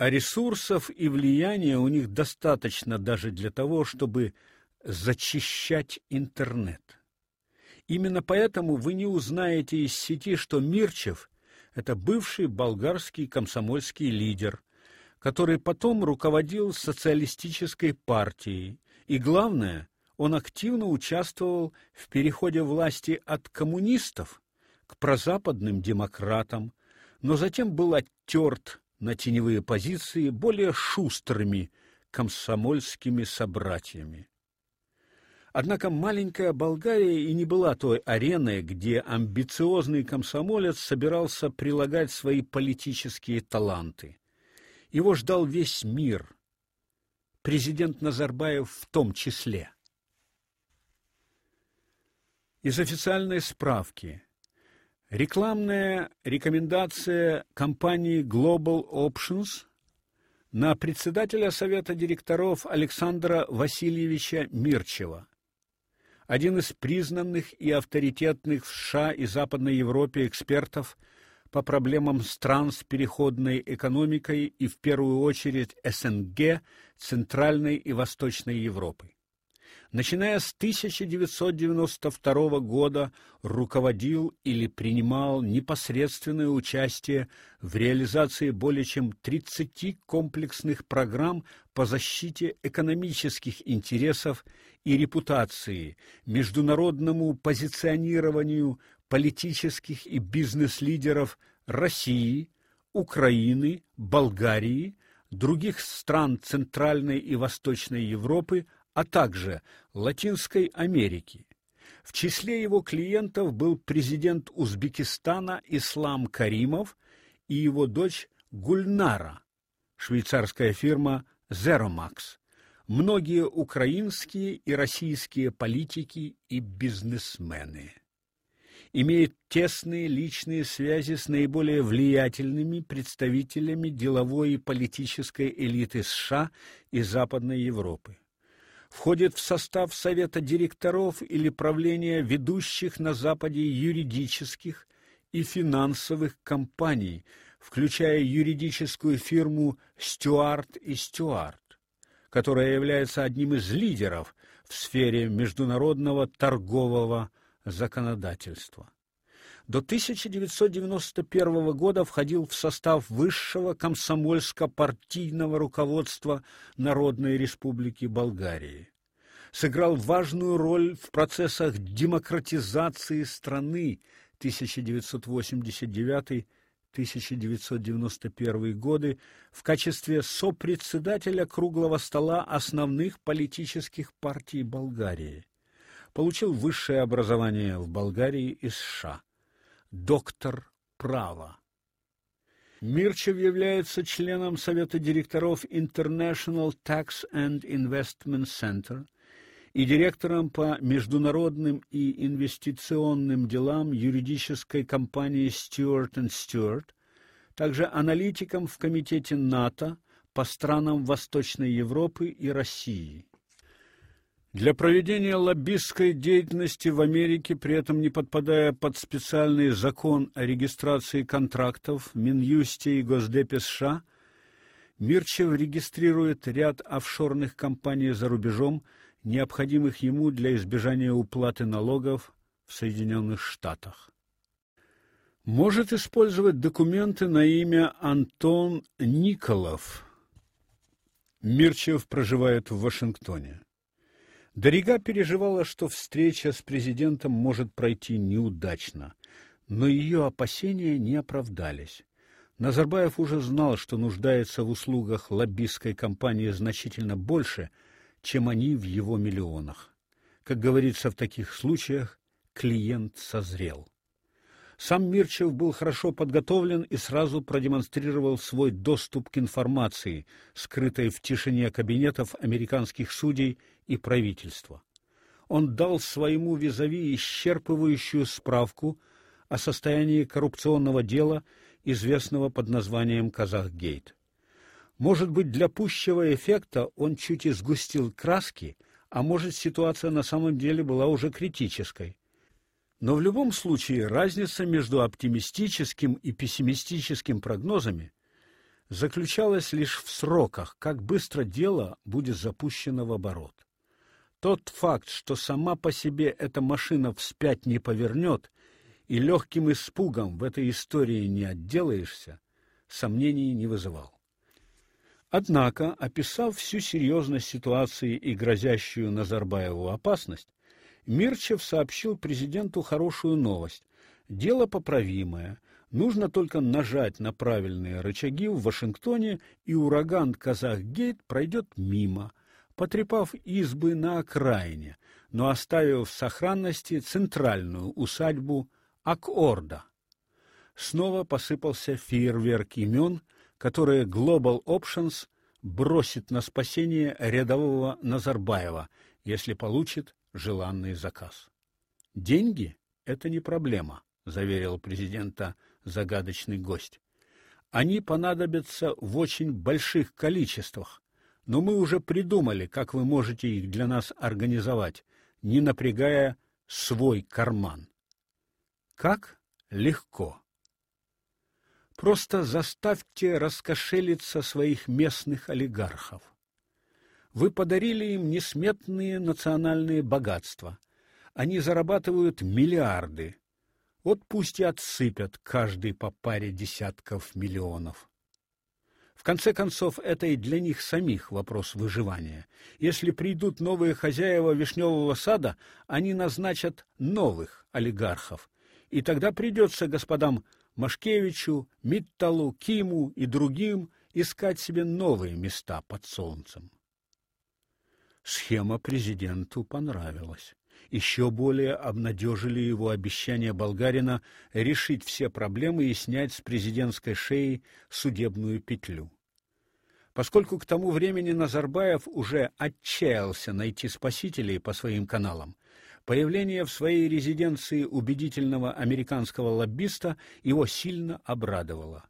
а ресурсов и влияния у них достаточно даже для того, чтобы зачищать интернет. Именно поэтому вы не узнаете из сети, что Мирчев это бывший болгарский комсомольский лидер, который потом руководил социалистической партией, и главное, он активно участвовал в переходе власти от коммунистов к прозападным демократам, но затем был оттерт на теневые позиции более шустрыми комсомольскими собратьями. Однако маленькая Болгария и не была той ареной, где амбициозный комсомолец собирался прилагать свои политические таланты. Его ждал весь мир, президент Назарбаев в том числе. Из официальной справки. Рекламная рекомендация компании Global Options на председателя совета директоров Александра Васильевича Мирчева. Один из признанных и авторитетных в США и Западной Европе экспертов по проблемам стран с переходной экономикой и в первую очередь СНГ, Центральной и Восточной Европы начиная с 1992 года руководил или принимал непосредственное участие в реализации более чем 30 комплексных программ по защите экономических интересов и репутации, международному позиционированию политических и бизнес-лидеров России, Украины, Болгарии, других стран Центральной и Восточной Европы, а также Латинской Америки. В числе его клиентов был президент Узбекистана Ислам Каримов и его дочь Гульнара, швейцарская фирма Zeromax, многие украинские и российские политики и бизнесмены. Имеет тесные личные связи с наиболее влиятельными представителями деловой и политической элиты США и Западной Европы входит в состав совета директоров или правления ведущих на западе юридических и финансовых компаний, включая юридическую фирму Стюарт и Стюарт, которая является одним из лидеров в сфере международного торгового законодательства до 1991 года входил в состав высшего комсомольско-партийного руководства Народной Республики Болгарии. Сыграл важную роль в процессах демократизации страны 1989-1991 годы в качестве сопредседателя круглого стола основных политических партий Болгарии. Получил высшее образование в Болгарии и США доктор права. Мирчев является членом совета директоров International Tax and Investment Center и директором по международным и инвестиционным делам юридической компании Stewart Stewart, также аналитиком в комитете НАТО по странам Восточной Европы и России. Для проведения лоббистской деятельности в Америке, при этом не подпадая под специальный закон о регистрации контрактов в Минюсте и Госдепе США, Мирчев регистрирует ряд офшорных компаний за рубежом, необходимых ему для избежания уплаты налогов в Соединенных Штатах. Может использовать документы на имя Антон Николов. Мирчев проживает в Вашингтоне. Дорига переживала, что встреча с президентом может пройти неудачно, но ее опасения не оправдались. Назарбаев уже знал, что нуждается в услугах лоббистской компании значительно больше, чем они в его миллионах. Как говорится в таких случаях, клиент созрел. Сам Мирчев был хорошо подготовлен и сразу продемонстрировал свой доступ к информации, скрытой в тишине кабинетов американских судей и правительства. Он дал своему визави исчерпывающую справку о состоянии коррупционного дела, известного под названием Казахгейт. Может быть, для пущего эффекта он чуть изгустил краски, а может, ситуация на самом деле была уже критической. Но в любом случае разница между оптимистическим и пессимистическим прогнозами заключалась лишь в сроках, как быстро дело будет запущено в оборот. Тот факт, что сама по себе эта машина вспять не повернет, и легким испугом в этой истории не отделаешься, сомнений не вызывал. Однако, описав всю серьезность ситуации и грозящую Назарбаеву опасность, Мирчев сообщил президенту хорошую новость. Дело поправимое. Нужно только нажать на правильные рычаги в Вашингтоне, и ураган Казахгейт пройдет мимо, потрепав избы на окраине, но оставив в сохранности центральную усадьбу Акорда. Снова посыпался фейерверк имен, которые Global Options бросит на спасение рядового Назарбаева, если получит желанный заказ. Деньги это не проблема, заверил президента загадочный гость. Они понадобятся в очень больших количествах, но мы уже придумали, как вы можете их для нас организовать, не напрягая свой карман. Как легко. Просто заставьте раскошелиться своих местных олигархов. Вы подарили им несметные национальные богатства. Они зарабатывают миллиарды. Вот пусть и отсыпят каждый по паре десятков миллионов. Конце концов, это и для них самих вопрос выживания. Если придут новые хозяева вишневого сада, они назначат новых олигархов. И тогда придется господам Машкевичу, Митталу, Киму и другим искать себе новые места под солнцем. Схема президенту понравилась. Еще более обнадежили его обещания болгарина решить все проблемы и снять с президентской шеи судебную петлю. Поскольку к тому времени Назарбаев уже отчаялся найти спасителей по своим каналам, появление в своей резиденции убедительного американского лоббиста его сильно обрадовало.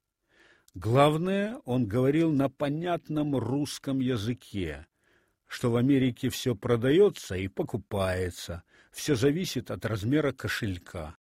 Главное, он говорил на понятном русском языке, что в Америке все продается и покупается, все зависит от размера кошелька.